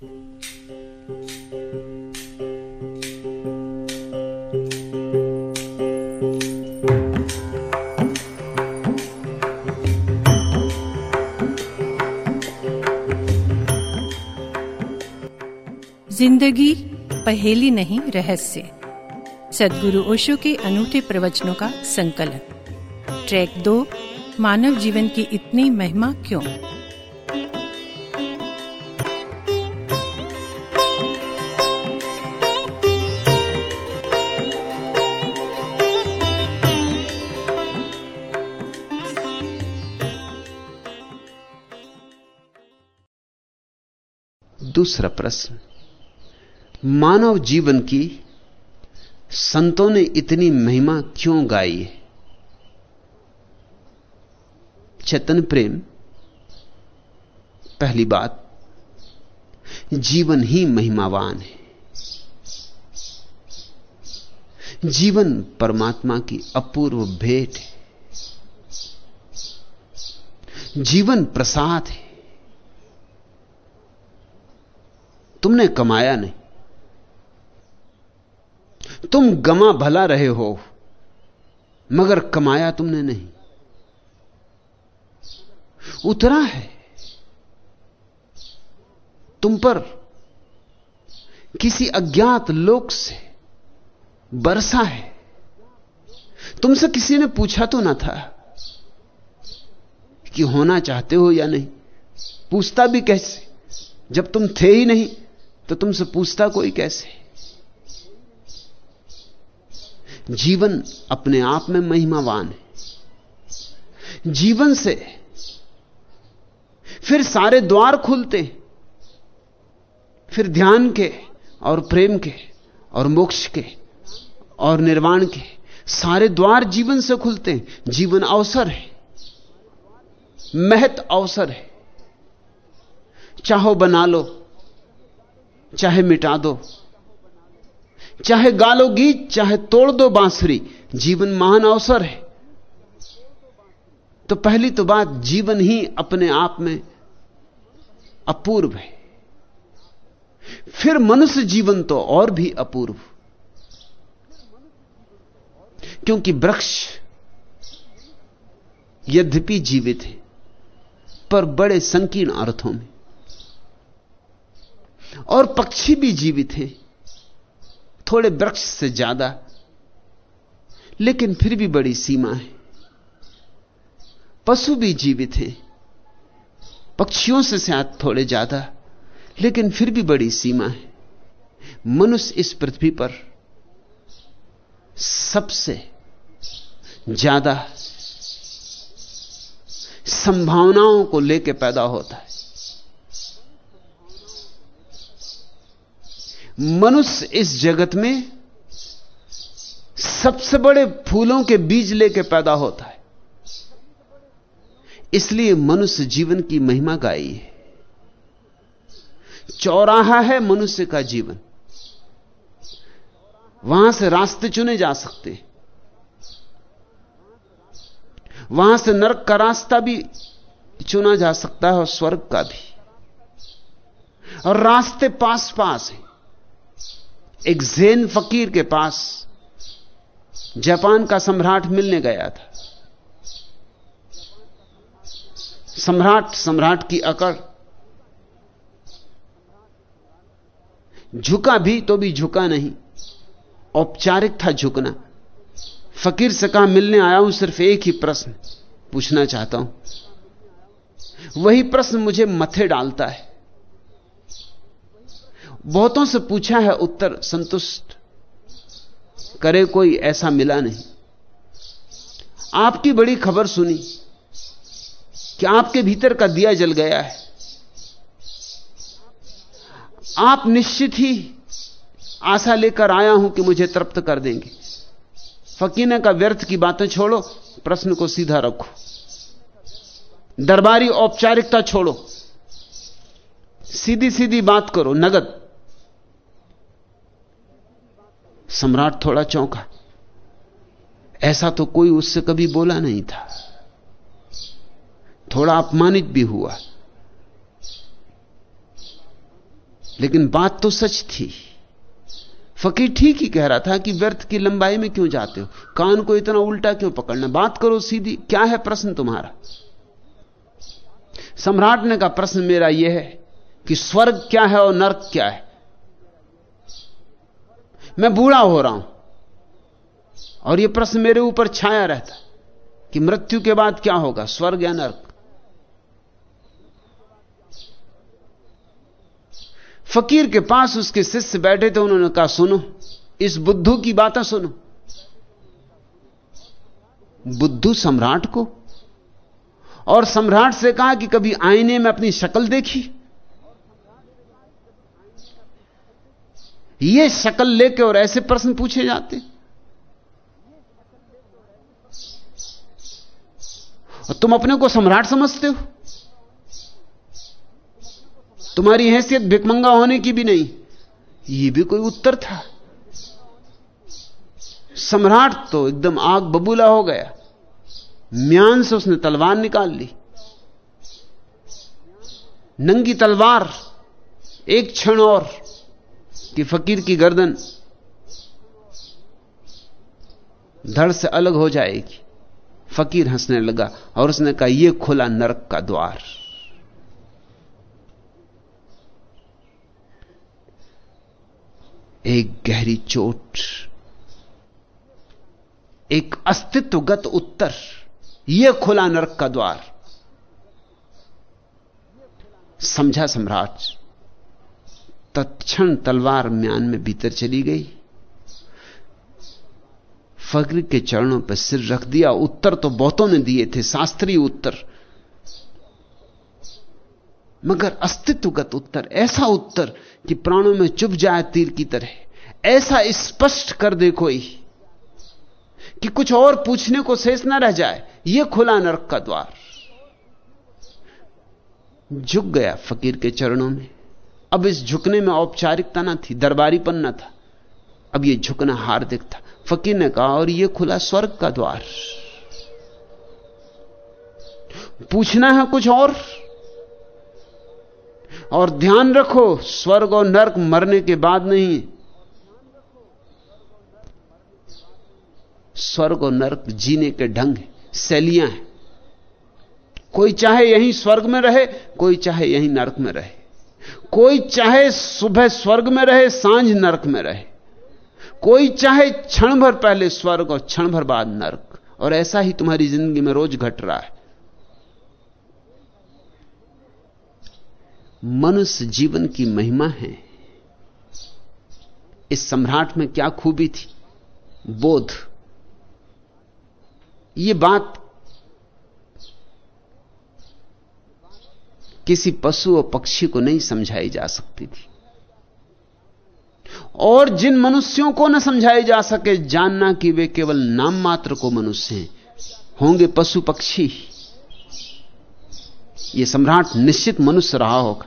ज़िंदगी पहेली नहीं, रहस्य। सदगुरु ओशो के अनूठे प्रवचनों का संकलन। ट्रैक दो, मानव जीवन की इतनी महिमा क्यों? दूसरा प्रश्न, मानव जीवन की संतों ने इतनी महिमा क्यों गाई है? चेतन प्रेम, पहली बात, जीवन ही महिमावान है। जीवन परमात्मा की अपूर्व भेंट है। जीवन प्रसाद है। तुमने कमाया नहीं। तुम गमा भला रहे हो, मगर कमाया तुमने नहीं। उतरा है। तुम पर किसी अज्ञात लोक से बरसा है। तुमसे किसी ने पूछा तो ना था कि होना चाहते हो या नहीं। पूछता भी कैसे, जब तुम थे ही नहीं। तो तुमसे पूछता कोई कैसे? जीवन अपने आप में महिमावान है। जीवन से फिर सारे द्वार खुलते फिर ध्यान के और प्रेम के और मोक्ष के और निर्वाण के सारे द्वार जीवन से खुलते हैं। जीवन अवसर है। महत अवसर है। चाहो बना लो चाहे मिटा दो। चाहे गालो गीत, चाहे तोड़ दो बांसुरी। जीवन महान अवसर है। तो पहली तो बात, जीवन ही अपने आप में अपूर्व है। फिर मनुष्य जीवन तो और भी अपूर्व। क्योंकि वृक्ष यद्यपि जीवित है, पर बड़े संकीर्ण अर्थों में। और पक्षी भी जीवित हैं। थोड़े वृक्ष से ज़्यादा, लेकिन फिर भी बड़ी सीमा है। पशु भी जीवित हैं। पक्षियों से शायद थोड़े ज़्यादा, लेकिन फिर भी बड़ी सीमा है। मनुष्य इस पृथ्वी पर सबसे ज़्यादा संभावनाओं को लेकर पैदा होता है। मनुष्य इस जगत में सबसे बड़े फूलों के बीज लेके पैदा होता है। इसलिए मनुष्य जीवन की महिमा गाई है चौराहा है मनुष्य का जीवन। वहाँ से रास्ते चुने जा सकते हैं। वहाँ से नरक का रास्ता भी चुना जा सकता है और स्वर्ग का भी। और रास्ते पास पास हैं। एक जैन फकीर के पास जापान का सम्राट मिलने गया था। सम्राट सम्राट की अकड़। झुका भी तो भी झुका नहीं, औपचारिक था झुकना। फकीर से कहा, मिलने आया हूँ, सिर्फ़ एक ही प्रश्न पूछना चाहता हूँ। वही प्रश्न मुझे मथे डालता है। बहुतों से पूछा है उत्तर, संतुष्ट। करे कोई ऐसा मिला नहीं। आपकी बड़ी खबर सुनी कि आपके भीतर का दिया जल गया है। आप निश्चित ही आशा लेकर आया हूँ कि मुझे तृप्त कर देंगे। फकीने का व्यर्थ की बातें छोड़ो, प्रश्न को सीधा रखो। दरबारी औपचारिकता छोड़ो। सीधी सीधी बात करो, नगद। सम्राट थोड़ा चौंका। ऐसा तो कोई उससे कभी बोला नहीं था। थोड़ा अपमानित भी हुआ। लेकिन बात तो सच थी। फकीर ठीक ही कह रहा था कि व्यर्थ की लंबाई में क्यों जाते हो? कान को इतना उल्टा क्यों पकड़ना? बात करो सीधी, क्या है प्रश्न तुम्हारा? सम्राट ने कहा, प्रश्न मेरा यह है कि स्वर्ग क्या है और नर्क क्या है? मैं बूढ़ा हो रहा हूँ। और यह प्रश्न मेरे ऊपर छाया रहता कि मृत्यु के बाद क्या होगा, स्वर्ग या नर्क? फकीर के पास उसके शिष्य बैठे थे, उन्होंने कहा, सुनो, इस बुद्धू की बातें सुनो। बुद्धू सम्राट को? और सम्राट से कहा कि कभी आईने में अपनी शक्ल देखी? ये शक्ल लेके और ऐसे प्रश्न पूछे जाते और तुम अपने को सम्राट समझते हो। तुम्हारी हैसियत भिकमंगा होने की भी नहीं। ये भी कोई उत्तर था। सम्राट तो एकदम आग बबूला हो गया। म्यान से उसने तलवार निकाल ली। नंगी तलवार, एक क्षण और। कि फकीर की गर्दन धड़ से अलग हो जाएगी। फकीर हंसने लगा और उसने कहा यह खुला नरक का द्वार। एक गहरी चोट, एक अस्तित्वगत उत्तर यह खुला नरक का द्वार। समझा सम्राट तत्क्षण तलवार म्यान में भीतर चली गई। फकीर के चरणों पर सिर रख दिया। उत्तर तो बहुतों ने दिए थे, शास्त्रीय उत्तर। मगर अस्तित्वगत उत्तर, ऐसा उत्तर कि प्राणों में चुप जाए तीर की तरह। ऐसा स्पष्ट कर दे कोई कि कुछ और पूछने को शेष ना रह जाए। यह खुला नरक का द्वार। झुक गया फकीर के चरणों में। अब इस झुकने में औपचारिकता ना थी, दरबारीपन ना था। अब यह झुकना हार्दिक था। फकीर ने कहा, और यह खुला स्वर्ग का द्वार। पूछना है कुछ और? और ध्यान रखो, स्वर्ग और नरक मरने के बाद नहीं। स्वर्ग और नरक जीने के ढंग है शैलियाँ हैं। कोई चाहे यहीं स्वर्ग में रहे, कोई चाहे यहीं नरक में रहे। कोई चाहे सुबह स्वर्ग में रहे, साँझ नरक में रहे। कोई चाहे क्षण भर पहले स्वर्ग और क्षण भर बाद नरक। और ऐसा ही तुम्हारी ज़िंदगी में रोज घट रहा है। मनुष्य जीवन की महिमा है। इस सम्राट में क्या खूबी थी? बोध। ये बात किसी पशु और पक्षी को नहीं समझाई जा सकती थी। और जिन मनुष्यों को न समझाई जा सके, जानना कि वे केवल नाम मात्र को मनुष्य हैं, होंगे पशु पक्षी। ये सम्राट निश्चित मनुष्य रहा होगा।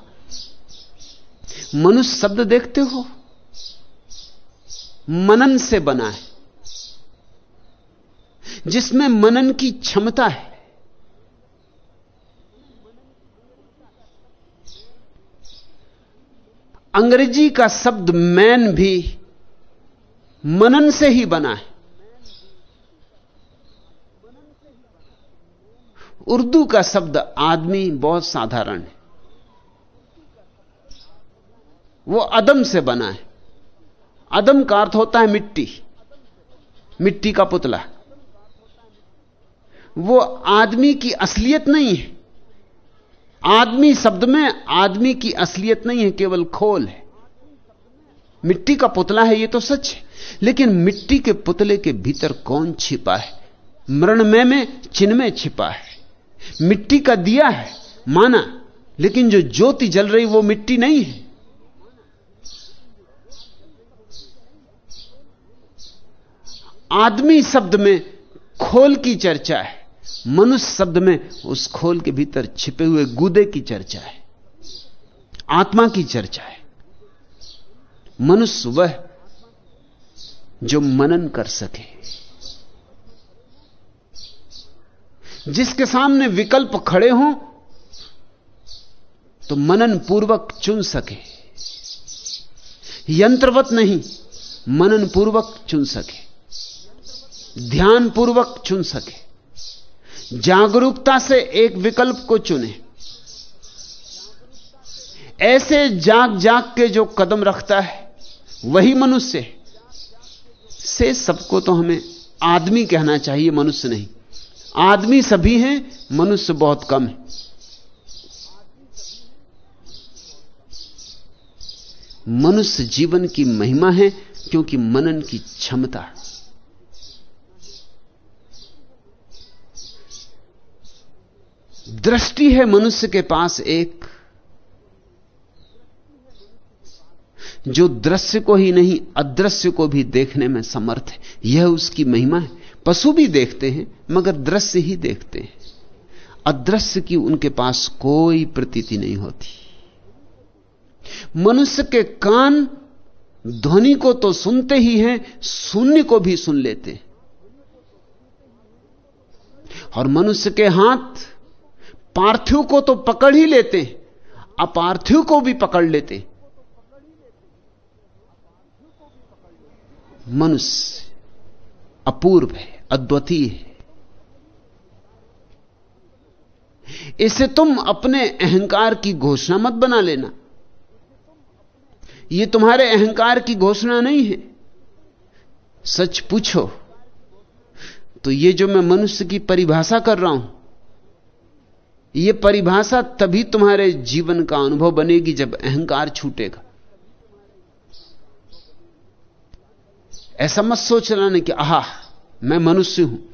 मनुष्य शब्द देखते हो, मनन से बना है, जिसमें मनन की क्षमता है। अंग्रेज़ी का शब्द मैन भी मनन से ही बना है। उर्दू का शब्द आदमी बहुत साधारण है। वो अदम से बना है। अदम का अर्थ होता है मिट्टी। मिट्टी का पुतला। वो आदमी की असलियत नहीं है। आदमी शब्द में आदमी की असलियत नहीं है, केवल खोल है। मिट्टी का पुतला है यह तो सच है। लेकिन मिट्टी के पुतले के भीतर कौन छिपा है? मृणमय में चिन्मय छिपा है। मिट्टी का दिया है, माना। लेकिन जो ज्योति जल रही, वो मिट्टी नहीं है। आदमी शब्द में खोल की चर्चा है। मनुष्य शब्द में उस खोल के भीतर छिपे हुए गुदे की चर्चा है, आत्मा की चर्चा है। मनुष्य वह जो मनन कर सके, जिसके सामने विकल्प खड़े हों तो मनन पूर्वक चुन सके। यंत्रवत नहीं, मनन पूर्वक चुन सके। ध्यान पूर्वक चुन सके। जागरूकता से एक विकल्प को चुने। ऐसे जाग जाग के जो कदम रखता है, वही मनुष्य से सबको तो हमें आदमी कहना चाहिए, मनुष्य नहीं। आदमी सभी हैं, मनुष्य बहुत कम है। मनुष्य जीवन की महिमा है, क्योंकि मनन की क्षमता दृष्टि है मनुष्य के पास एक, जो दृश्य को ही नहीं, अदृश्य को भी देखने में समर्थ है। यह उसकी महिमा है। पशु भी देखते हैं, मगर दृश्य ही देखते हैं। अदृश्य की उनके पास कोई प्रतीति नहीं होती। मनुष्य के कान ध्वनि को तो सुनते ही हैं, शून्य को भी सुन लेते हैं। और मनुष्य के हाथ पार्थिव को तो पकड़ ही लेते अपार्थिव को भी पकड़ लेते मनुष्य अपूर्व है, अद्वितीय है। इसे तुम अपने अहंकार की घोषणा मत बना लेना। यह तुम्हारे अहंकार की घोषणा नहीं है। सच पूछो तो यह जो मैं मनुष्य की परिभाषा कर रहा हूँ यह परिभाषा तभी तुम्हारे जीवन का अनुभव बनेगी जब अहंकार छूटेगा। ऐसा मत सोच रहा ना कि, आह, मैं मनुष्य हूँ।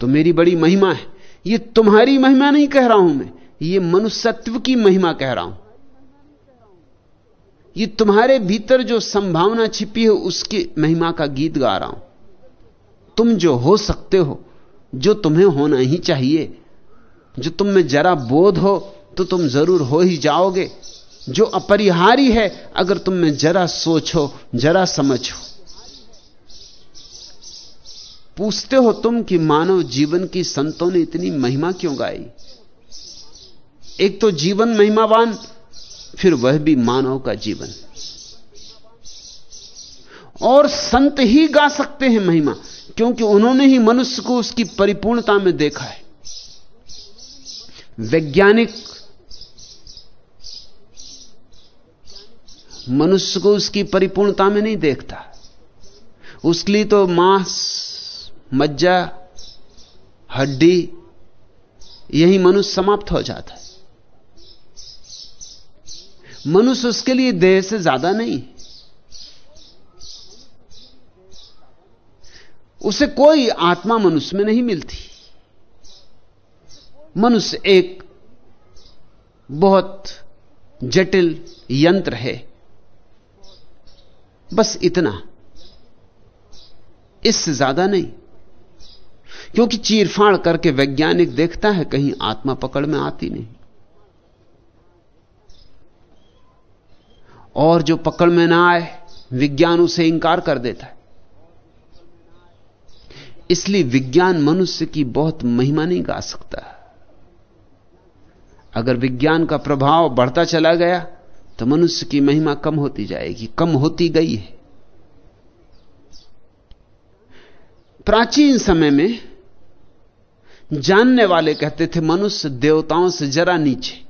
तो मेरी बड़ी महिमा है। यह तुम्हारी महिमा नहीं कह रहा हूँ मैं, ये मनुष्यत्व की महिमा कह रहा हूँ। ये तुम्हारे भीतर जो संभावना छिपी है, उसकी महिमा का गीत गा रहा हूँ। तुम जो हो सकते हो जो तुम्हें होना ही चाहिए। जो तुम में जरा बोध हो तो तुम ज़रूर हो ही जाओगे। जो अपरिहारी है, अगर तुम में जरा सोचो जरा समझो पूछते हो तुम कि मानव जीवन की संतों ने इतनी महिमा क्यों गाई? एक तो जीवन महिमावान, फिर वह भी मानव का जीवन। और संत ही गा सकते हैं महिमा। क्योंकि उन्होंने ही मनुष्य को उसकी परिपूर्णता में देखा है। वैज्ञानिक मनुष्य को उसकी परिपूर्णता में नहीं देखता। उसके लिए तो मांस, मज्जा, हड्डी, यही मनुष्य समाप्त हो जाता है। मनुष्य उसके लिए देह से ज़्यादा नहीं उसे कोई आत्मा मनुष्य में नहीं मिलती। मनुष्य एक बहुत जटिल यंत्र है। बस इतना। इससे ज़्यादा नहीं। क्योंकि चीरफाड़ करके वैज्ञानिक देखता है, कहीं आत्मा पकड़ में आती नहीं। और जो पकड़ में ना आए, विज्ञान उसे इंकार कर देता है। इसलिए विज्ञान मनुष्य की बहुत महिमा नहीं गा सकता। अगर विज्ञान का प्रभाव बढ़ता चला गया तो मनुष्य की महिमा कम होती जाएगी, कम होती गई है। प्राचीन समय में जानने वाले कहते थे, मनुष्य देवताओं से जरा नीचे।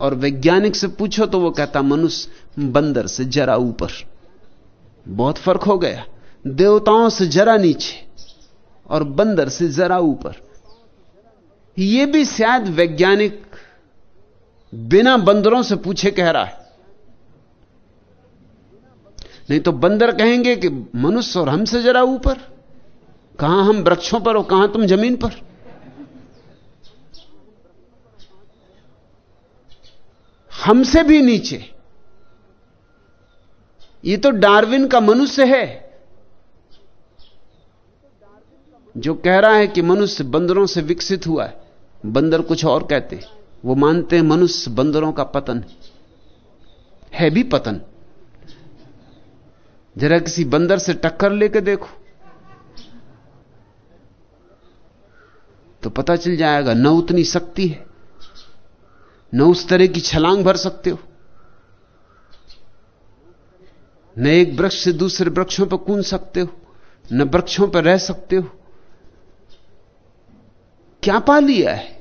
और वैज्ञानिक से पूछो तो वो कहता, मनुष्य बंदर से जरा ऊपर। बहुत फ़र्क हो गया। देवताओं से जरा नीचे और बंदर से जरा ऊपर। यह भी शायद वैज्ञानिक बिना बंदरों से पूछे कह रहा है। नहीं तो बंदर कहेंगे कि मनुष्य और हमसे जरा ऊपर। कहाँ हम वृक्षों पर और कहाँ तुम ज़मीन पर? हमसे भी नीचे। ये तो डार्विन का मनुष्य है। जो कह रहा है कि मनुष्य बंदरों से विकसित हुआ है, बंदर कुछ और कहते वो मानते हैं मनुष्य बंदरों का पतन है भी पतन। जरा किसी बंदर से टक्कर लेके देखो तो पता चल जाएगा न उतनी शक्ति है, न उस तरह की छलांग भर सकते हो, न एक वृक्ष से दूसरे वृक्षों पर कूद सकते हो, न वृक्षों पर रह सकते हो क्या पा लिया है?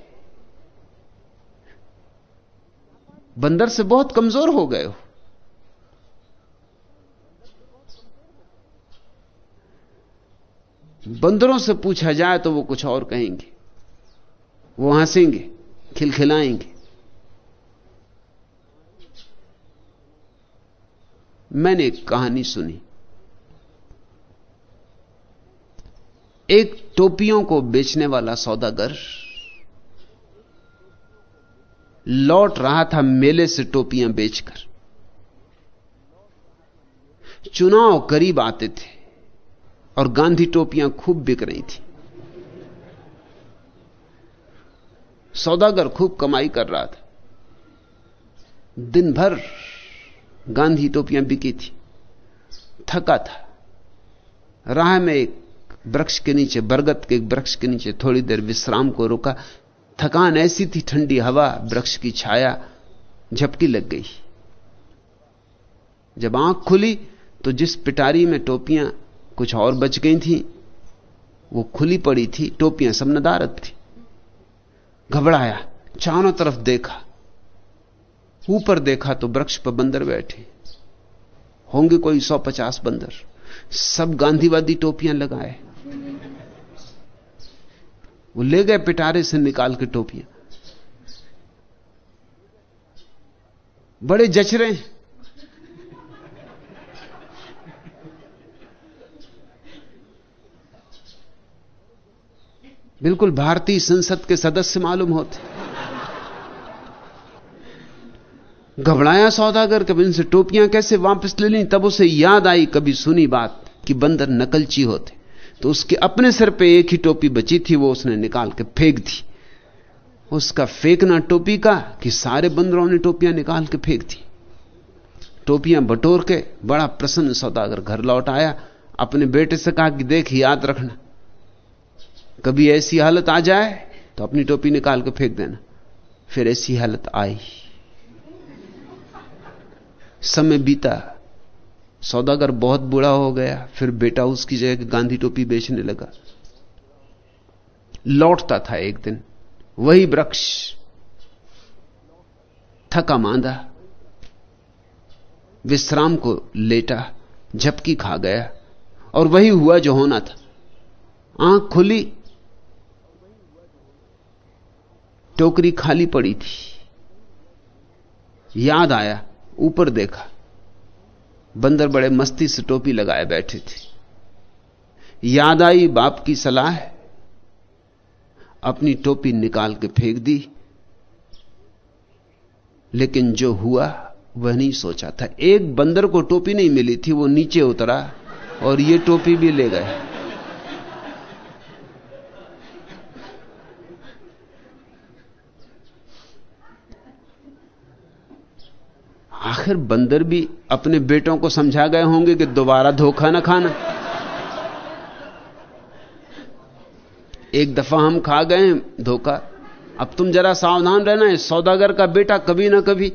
बंदर से बहुत कमज़ोर हो गए हो। बंदरों से पूछा जाए तो वो कुछ और कहेंगे। वो हंसेंगे, खिलखिलाएँगे। मैंने एक कहानी सुनी। एक टोपियों को बेचने वाला सौदागर लौट रहा था मेले से टोपियाँ बेचकर। चुनाव करीब आते थे और गांधी टोपियाँ खूब बिक रही थी। सौदागर खूब कमाई कर रहा था। दिन भर गांधी टोपियाँ बिकी थी। थका था। राह में एक वृक्ष के नीचे, बरगद के वृक्ष के नीचे थोड़ी देर विश्राम को रुका। थकान ऐसी थी, ठंडी हवा, वृक्ष की छाया झपकी लग गई। जब आँख खुली तो जिस पिटारी में टोपियाँ कुछ और बच गई थी, वो खुली पड़ी थी, टोपियाँ सब नदारत थी। घबराया, चारों तरफ़ देखा। ऊपर देखा तो वृक्ष पर बंदर बैठे। होंगे कोई सौ पचास बंदर। सब गांधीवादी टोपियाँ लगाए। वो ले गए पिटारे से निकाल के टोपियाँ। बड़े जच रहे बिल्कुल भारतीय संसद के सदस्य मालूम होते। घबराया सौदागर, कभी इनसे टोपियाँ कैसे वापस ले ली, तब उसे याद आई, कभी सुनी बात कि बंदर नकलची होते। तो उसके अपने सिर पे एक ही टोपी बची थी, वो उसने निकाल के फेंक दी। उसका फेंकना टोपी का कि सारे बंदरों ने टोपियाँ निकाल के फेंक दी। टोपियाँ बटोर के बड़ा प्रसन्न सौदागर घर लौट आया, अपने बेटे से कहा कि देख, याद रखना, कभी ऐसी हालत आ जाए तो अपनी टोपी निकाल के फेंक देना। फिर ऐसी हालत आई। समय बीता सौदागर बहुत बुरा हो गया, फिर बेटा उसकी जगह गांधी टोपी बेचने लगा। लौटता था एक दिन, वही वृक्ष थका मांदा, विश्राम को लेटा, झपकी खा गया, और वही हुआ जो होना था। आँख खुली, टोकरी खाली पड़ी थी। याद आया, ऊपर देखा बंदर बड़े मस्ती से टोपी लगाए बैठे थे। याद आई बाप की सलाह अपनी टोपी निकाल के फेंक दी। लेकिन जो हुआ, वह नहीं सोचा था। एक बंदर को टोपी नहीं मिली थी, वो नीचे उतरा और ये टोपी भी ले गए। आखिर बंदर भी अपने बेटों को समझा गए होंगे कि दोबारा धोखा ना खाना। एक दफ़ा हम खा गए धोखा। अब तुम जरा सावधान रहना है सौदागर का बेटा कभी ना कभी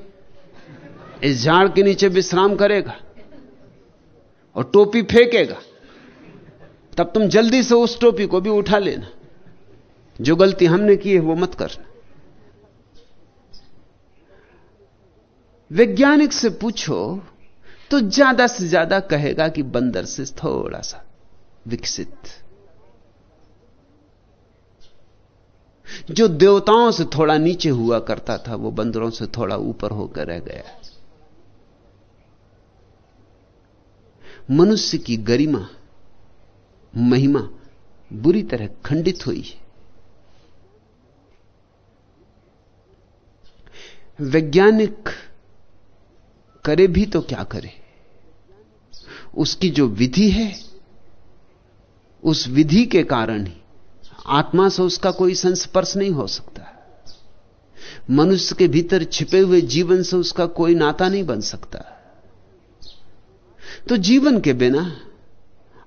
इस झाड़ के नीचे विश्राम करेगा और टोपी फेंकेगा। तब तुम जल्दी से उस टोपी को भी उठा लेना। जो गलती हमने की है, वो मत करना। वैज्ञानिक से पूछो तो ज़्यादा से ज़्यादा कहेगा कि बंदर से थोड़ा सा विकसित। जो देवताओं से थोड़ा नीचे हुआ करता था, वो बंदरों से थोड़ा ऊपर होकर रह गया। मनुष्य की गरिमा, महिमा बुरी तरह खंडित हुई। है वैज्ञानिक करे भी तो क्या करे? उसकी जो विधि है, उस विधि के कारण ही आत्मा से उसका कोई संस्पर्श नहीं हो सकता। मनुष्य के भीतर छिपे हुए जीवन से उसका कोई नाता नहीं बन सकता। तो जीवन के बिना,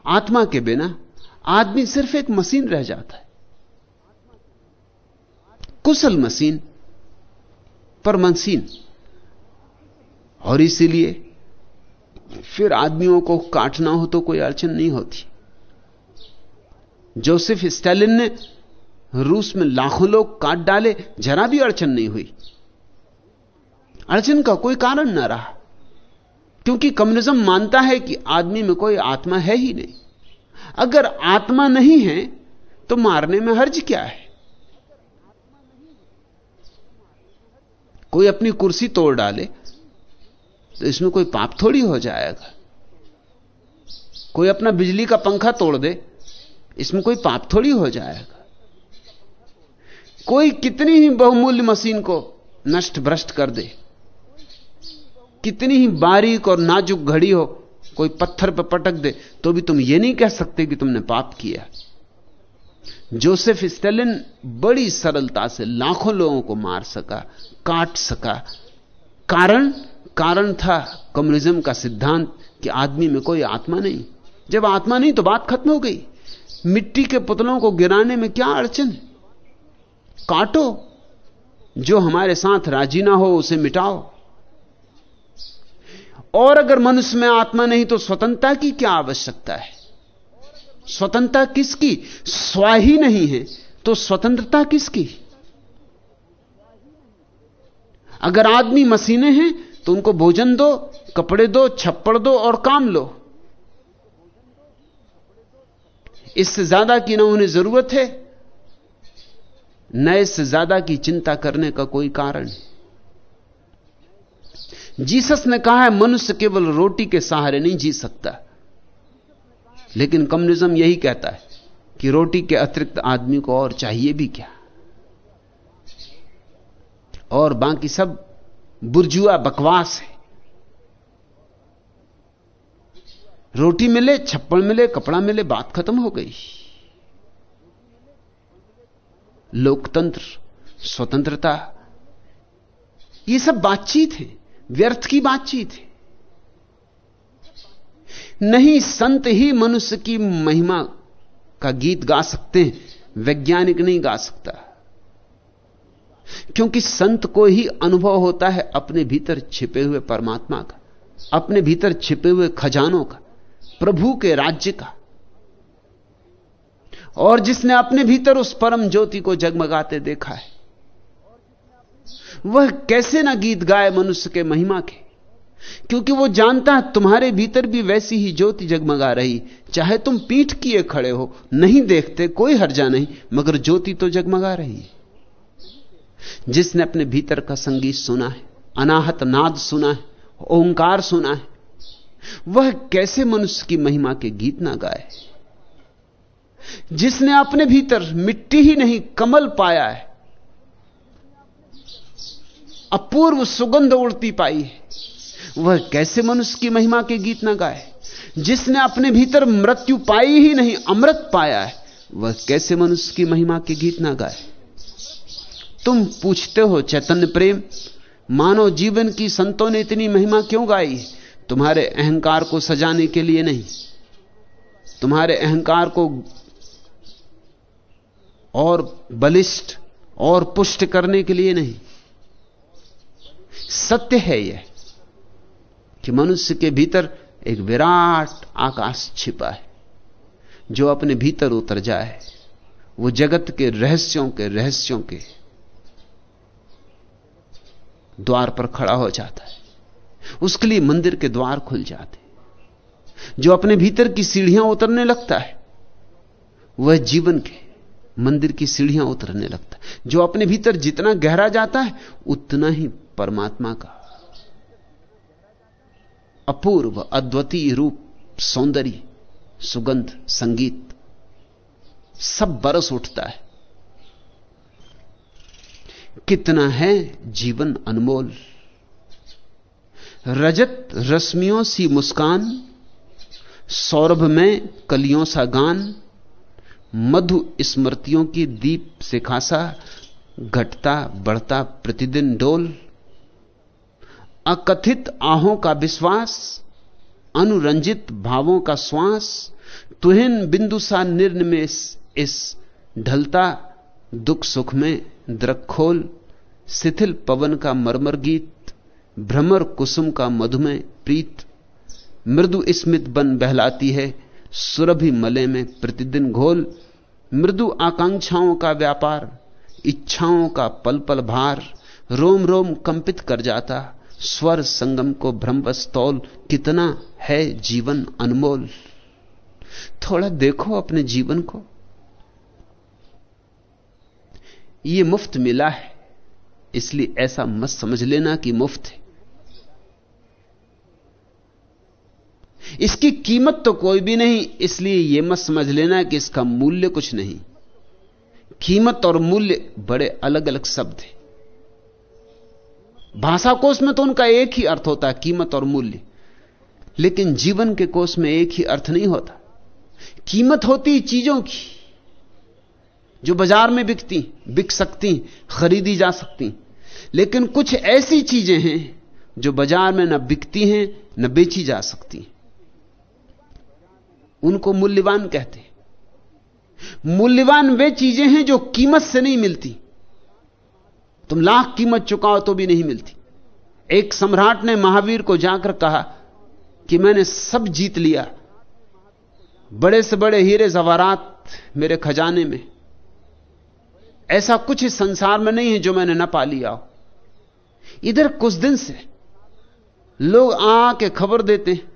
आत्मा के बिना, आदमी सिर्फ़ एक मशीन रह जाता है। कुशल मशीन पर मशीन और इसीलिए फिर आदमियों को काटना हो तो कोई अड़चन नहीं होती। जोसेफ स्टैलिन ने रूस में लाखों लोग काट डाले, जरा भी अड़चन नहीं हुई। अड़चन का कोई कारण ना रहा, क्योंकि कम्युनिज्म मानता है कि आदमी में कोई आत्मा है ही नहीं। अगर आत्मा नहीं है तो मारने में हर्ज क्या है? कोई अपनी कुर्सी तोड़ डाले तो इसमें कोई पाप थोड़ी हो जाएगा। कोई अपना बिजली का पंखा तोड़ दे, इसमें कोई पाप थोड़ी हो जाएगा। कोई कितनी ही बहुमूल्य मशीन को नष्ट भ्रष्ट कर दे, कितनी ही बारीक और नाजुक घड़ी हो, कोई पत्थर पर पटक दे तो भी तुम यह नहीं कह सकते कि तुमने पाप किया। जोसेफ स्टेलिन बड़ी सरलता से लाखों लोगों को मार सका, काट सका। कारण? कारण था कम्युनिज्म का सिद्धांत कि आदमी में कोई आत्मा नहीं। जब आत्मा नहीं तो बात खत्म हो गई। मिट्टी के पुतलों को गिराने में क्या अड़चन? काटो। जो हमारे साथ राज़ी ना हो, उसे मिटाओ। और अगर मनुष्य में आत्मा नहीं तो स्वतंत्रता की क्या आवश्यकता है? स्वतंत्रता किसकी? स्व ही नहीं है तो स्वतंत्रता किसकी? अगर आदमी मशीनें हैं तो उनको भोजन दो, कपड़े दो, छप्पड़ दो और काम लो। इससे ज़्यादा की ना उन्हें ज़रूरत है, न इससे ज़्यादा की चिंता करने का कोई कारण। जीसस ने कहा है, मनुष्य केवल रोटी के सहारे नहीं जी सकता। लेकिन कम्युनिज्म यही कहता है कि रोटी के अतिरिक्त आदमी को और चाहिए भी क्या? और बाकी सब बुर्जुआ बकवास है। रोटी मिले छप्पड़ मिले, कपड़ा मिले, बात खत्म हो गई। लोकतंत्र, स्वतंत्रता, ये सब बातचीत है, व्यर्थ की बातचीत है। नहीं, संत ही मनुष्य की महिमा का गीत गा सकते हैं, वैज्ञानिक नहीं गा सकता। क्योंकि संत को ही अनुभव होता है अपने भीतर छिपे हुए परमात्मा का, अपने भीतर छिपे हुए खजानों का, प्रभु के राज्य का। और जिसने अपने भीतर उस परम ज्योति को जगमगाते देखा है, वह कैसे ना गीत गाए मनुष्य के महिमा के? क्योंकि वो जानता है तुम्हारे भीतर भी वैसी ही ज्योति जगमगा रही। चाहे तुम पीठ किए खड़े हो, नहीं देखते, कोई हर्जा नहीं, मगर ज्योति तो जगमगा रही है। जिसने अपने भीतर का संगीत सुना है, अनाहत नाद सुना है, ओंकार सुना है, वह कैसे मनुष्य की महिमा के गीत ना गाए? जिसने अपने भीतर मिट्टी ही नहीं, कमल पाया है, अपूर्व सुगंध उड़ती पाई है, वह कैसे मनुष्य की महिमा के गीत ना गाए? जिसने अपने भीतर मृत्यु पाई ही नहीं, अमृत पाया है, वह कैसे मनुष्य की महिमा के गीत ना गाए? तुम पूछते हो, चैतन्य प्रेम, मानव जीवन की संतों ने इतनी महिमा क्यों गाई? तुम्हारे अहंकार को सजाने के लिए नहीं। तुम्हारे अहंकार को और बलिष्ठ और पुष्ट करने के लिए नहीं। सत्य है यह कि मनुष्य के भीतर एक विराट आकाश छिपा है, जो अपने भीतर उतर जाए। वो जगत के रहस्यों के रहस्यों के द्वार पर खड़ा हो जाता है। उसके लिए मंदिर के द्वार खुल जाते जो अपने भीतर की सीढ़ियाँ उतरने लगता है, वह जीवन के मंदिर की सीढ़ियाँ उतरने लगता है। जो अपने भीतर जितना गहरा जाता है, उतना ही परमात्मा का अपूर्व, अद्वितीय रूप, सौंदर्य, सुगंध, संगीत, सब बरस उठता है। कितना है जीवन अनमोल? रजत रश्मियों सी मुस्कान, सौरभ में कलियों सा गान, मधु स्मृतियों की दीप से खासा घटता बढ़ता प्रतिदिन डोल, अकथित आहों का विश्वास, अनुरंजित भावों का श्वास, तुहिन बिंदु सा निर्निमेश इस ढलता दुख सुख में द्रखोल, शिथिल पवन का मरमर गीत, भ्रमर कुसुम का मधुमेह प्रीत, मृदु स्मित बन बहलाती है, सुरभि मले में प्रतिदिन घोल, मृदु आकांक्षाओं का व्यापार, इच्छाओं का पल पल भार, रोम रोम कंपित कर जाता, स्वर संगम को भ्रमवश तौल कितना है जीवन अनमोल? थोड़ा देखो अपने जीवन को। ये मुफ़्त मिला है, इसलिए ऐसा मत समझ लेना कि मुफ़्त है। इसकी कीमत तो कोई भी नहीं, इसलिए यह मत समझ लेना कि इसका मूल्य कुछ नहीं। कीमत और मूल्य बड़े अलग अलग शब्द हैं। भाषा कोष में तो उनका एक ही अर्थ होता है, कीमत और मूल्य। लेकिन जीवन के कोष में एक ही अर्थ नहीं होता। कीमत होती चीज़ों की। जो बाज़ार में बिकती, बिक सकती, खरीदी जा सकती। लेकिन कुछ ऐसी चीज़ें हैं जो बाज़ार में न बिकती हैं, न बेची जा सकती। उनको मूल्यवान कहते मूल्यवान वे चीज़ें हैं जो कीमत से नहीं मिलती। तुम लाख कीमत चुकाओ तो भी नहीं मिलती। एक सम्राट ने महावीर को जाकर कहा कि मैंने सब जीत लिया। बड़े से बड़े हीरे जवारात मेरे खजाने में। ऐसा कुछ इस संसार में नहीं है जो मैंने न पा लिया हो इधर कुछ दिन से लोग आके खबर देते हैं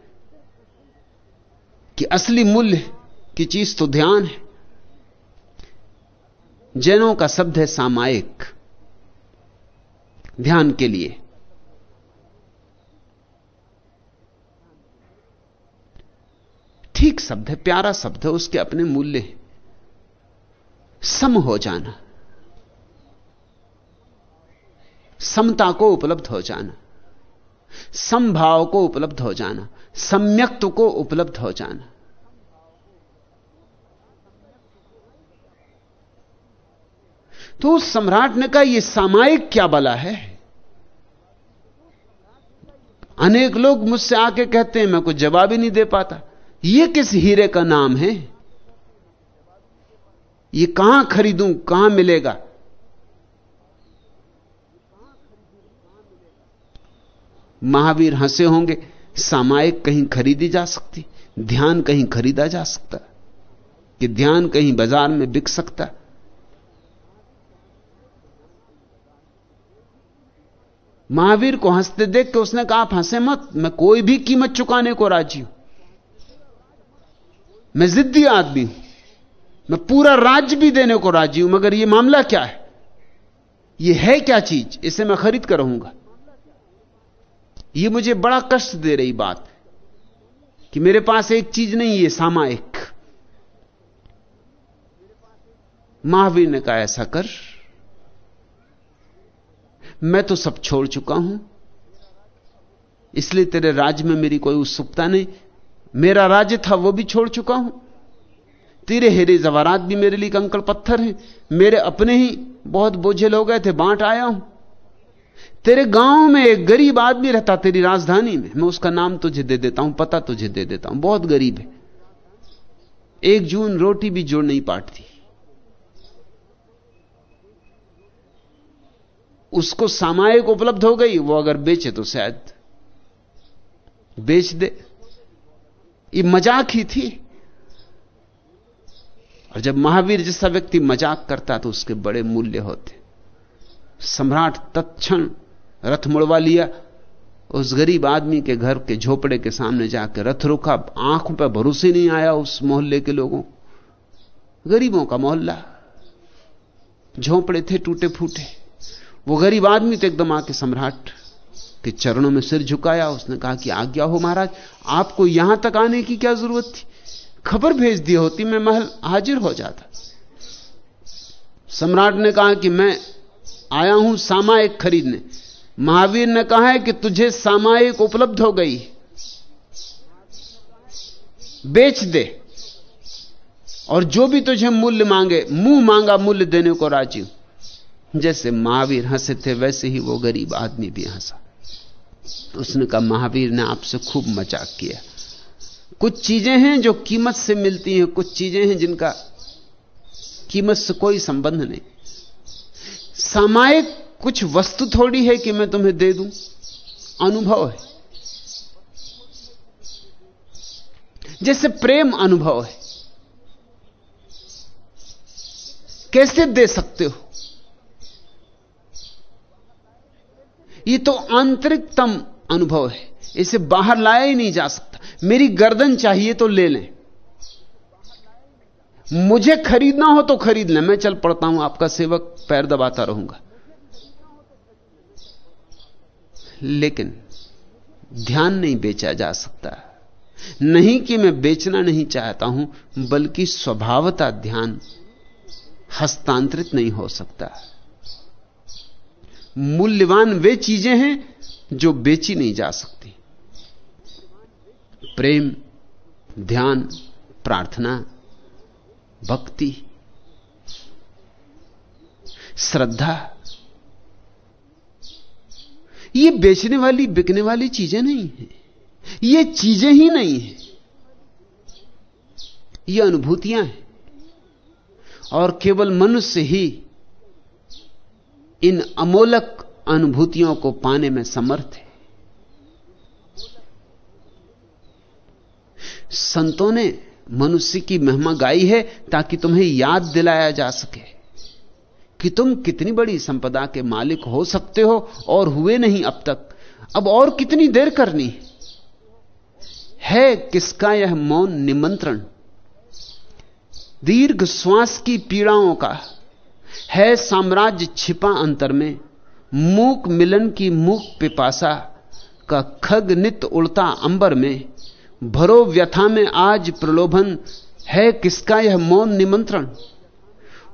कि असली मूल्य की चीज़ तो ध्यान है। जैनों का शब्द है सामायिक। ध्यान के लिए। ठीक शब्द है, प्यारा शब्द है, उसके अपने मूल्य सम हो जाना। समता को उपलब्ध हो जाना समभाव को उपलब्ध हो जाना सम्यक्त्व को उपलब्ध हो जाना। तो उस सम्राट ने कहा यह सामायिक क्या बला है? अनेक लोग मुझसे आके कहते हैं, मैं कुछ जवाब ही नहीं दे पाता। यह किस हीरे का नाम है? यह कहाँ खरीदूं? कहाँ मिलेगा? महावीर हंसे होंगे, सामायिक कहीं खरीदी जा सकती, ध्यान कहीं खरीदा जा सकता, कि ध्यान कहीं बाज़ार में बिक सकता। महावीर को हँसते देख के उसने कहा, आप हंसे मत, मैं कोई भी कीमत चुकाने को राज़ी हूँ। मैं जिद्दी आदमी हूँ, मैं पूरा राज्य भी देने को राज़ी हूँ, मगर यह मामला क्या है? यह है क्या चीज़? इसे मैं खरीद कर रहूँगा। यह मुझे बड़ा कष्ट दे रही बात कि मेरे पास एक चीज़ नहीं है सामायिक महावीर ने कहा, ऐसा कर। मैं तो सब छोड़ चुका हूँ। इसलिए तेरे राज्य में मेरी कोई उत्सुकता नहीं। मेरा राज्य था, वो भी छोड़ चुका हूँ। तेरे हेरे जवारात भी मेरे लिए कंकड़ पत्थर हैं। मेरे अपने ही बहुत बोझे लोग गए थे, बांट आया हूँ। तेरे गाँव में एक गरीब आदमी रहता तेरी राजधानी में। मैं उसका नाम तुझे दे देता हूँ, पता तुझे दे देता हूँ। बहुत गरीब है। एक जून रोटी भी जोड़ नहीं पाटती। उसको सामायिक उपलब्ध हो गई, वो अगर बेचे तो शायद बेच दे। ये मज़ाक ही थी। और जब महावीर जैसा व्यक्ति मज़ाक करता तो उसके बड़े मूल्य होते। सम्राट तत्क्षण रथ मुड़वा लिया। उस गरीब आदमी के घर के झोपड़े के सामने जाकर रथ रुका। आँखों पर भरोसे नहीं आया उस मोहल्ले के लोगों गरीबों का मोहल्ला। झोपड़े थे टूटे फूटे वो गरीब आदमी तो एकदम आके सम्राट के चरणों में सिर झुकाया। उसने कहा कि आज्ञा हो महाराज, आपको यहाँ तक आने की क्या ज़रूरत थी? खबर भेज दी होती, मैं महल हाजिर हो जाता। सम्राट ने कहा कि मैं आया हूँ सामायिक खरीदने। महावीर ने कहा है कि तुझे सामायिक उपलब्ध हो गई। बेच दे। और जो भी तुझे मूल्य मांगे, मुँह मांगा मूल्य देने को राज़ी जैसे महावीर हंसे थे, वैसे ही वो गरीब आदमी भी हंसा। उसने कहा, महावीर ने आपसे खूब मज़ाक किया। कुछ चीज़ें हैं जो कीमत से मिलती हैं, कुछ चीज़ें हैं जिनका कीमत से कोई संबंध नहीं। सामायिक कुछ वस्तु थोड़ी है कि मैं तुम्हें दे दूँ? अनुभव है। जैसे प्रेम अनुभव है। कैसे दे सकते हो? ये तो आंतरिकतम अनुभव है। इसे बाहर लाया ही नहीं जा सकता। मेरी गर्दन चाहिए तो ले लें। मुझे खरीदना हो तो खरीद लें। मैं चल पड़ता हूँ, आपका सेवक पैर दबाता रहूँगा। लेकिन ध्यान नहीं बेचा जा सकता। नहीं कि मैं बेचना नहीं चाहता हूँ, बल्कि स्वभावता ध्यान हस्तांतरित नहीं हो सकता। मूल्यवान वे चीज़ें हैं जो बेची नहीं जा सकती। प्रेम, ध्यान, प्रार्थना, भक्ति, श्रद्धा ये बेचने वाली, बिकने वाली चीज़ें नहीं है। ये चीज़ें ही नहीं है। ये अनुभूतियाँ हैं। और केवल मनुष्य ही इन अमोलक अनुभूतियों को पाने में समर्थ है। संतों ने मनुष्य की महिमा गाई है ताकि तुम्हें याद दिलाया जा सके। कि तुम कितनी बड़ी संपदा के मालिक हो सकते हो और हुए नहीं अब तक। अब और कितनी देर करनी? है किसका यह मौन निमंत्रण? दीर्घ श्वास की पीड़ाओं का। है साम्राज्य छिपा अंतर में। मूक मिलन की मूक पिपासा का खग नित उड़ता अंबर में। भरो व्यथा में आज प्रलोभन। है किसका यह मौन निमंत्रण?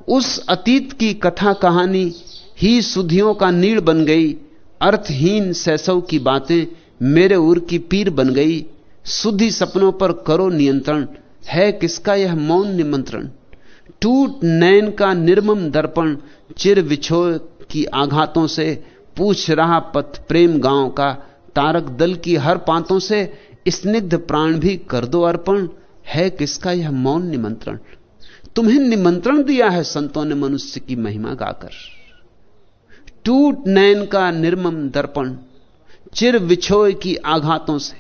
उस अतीत की कथा कहानी ही सुधियों का नीड़ बन गई, अर्थहीन सैसव की बातें मेरे उर की पीर बन गई। सुधि सपनों पर करो नियंत्रण, है किसका यह मौन निमंत्रण? टूट नैन का निर्मम दर्पण चिर विछो की आघातों से, पूछ रहा पथ प्रेम गाँव का तारक दल की हर पांतों से, स्निग्ध प्राण भी कर दो अर्पण, है किसका यह मौन निमंत्रण? तुम्हें निमंत्रण दिया है संतों ने मनुष्य की महिमा गाकर। टूट नैन का निर्मम दर्पण, चिर विछोय की आघातों से,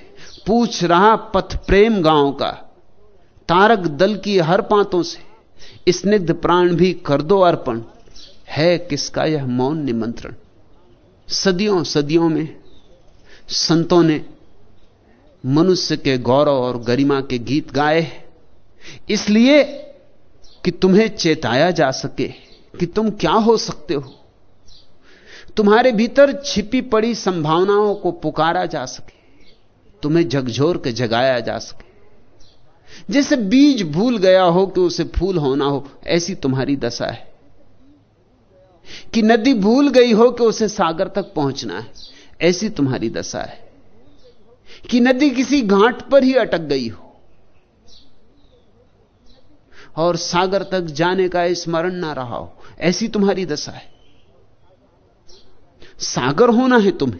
पूछ रहा पथ प्रेम गाँव का, तारक दल की हर पांतों से स्निग्ध प्राण भी कर दो अर्पण, है किसका यह मौन निमंत्रण? सदियों सदियों में संतों ने मनुष्य के गौरव और गरिमा के गीत गाए इसलिए कि तुम्हें चेताया जा सके कि तुम क्या हो सकते हो। तुम्हारे भीतर छिपी पड़ी संभावनाओं को पुकारा जा सके, तुम्हें झकझोर के जगाया जा सके। जैसे बीज भूल गया हो कि उसे फूल होना हो, ऐसी तुम्हारी दशा है। कि नदी भूल गई हो कि उसे सागर तक पहुँचना है, ऐसी तुम्हारी दशा है। कि नदी किसी घाट पर ही अटक गई हो और सागर तक जाने का स्मरण ना रहा हो। ऐसी तुम्हारी दशा है। सागर होना है तुम्हें।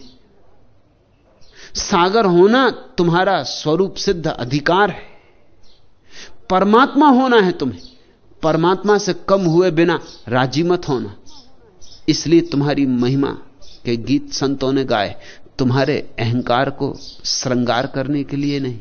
सागर होना तुम्हारा स्वरूप सिद्ध अधिकार है। परमात्मा होना है तुम्हें। परमात्मा से कम हुए बिना राज़ी मत होना। इसलिए तुम्हारी महिमा के गीत संतों ने गाए। तुम्हारे अहंकार को श्रृंगार करने के लिए नहीं।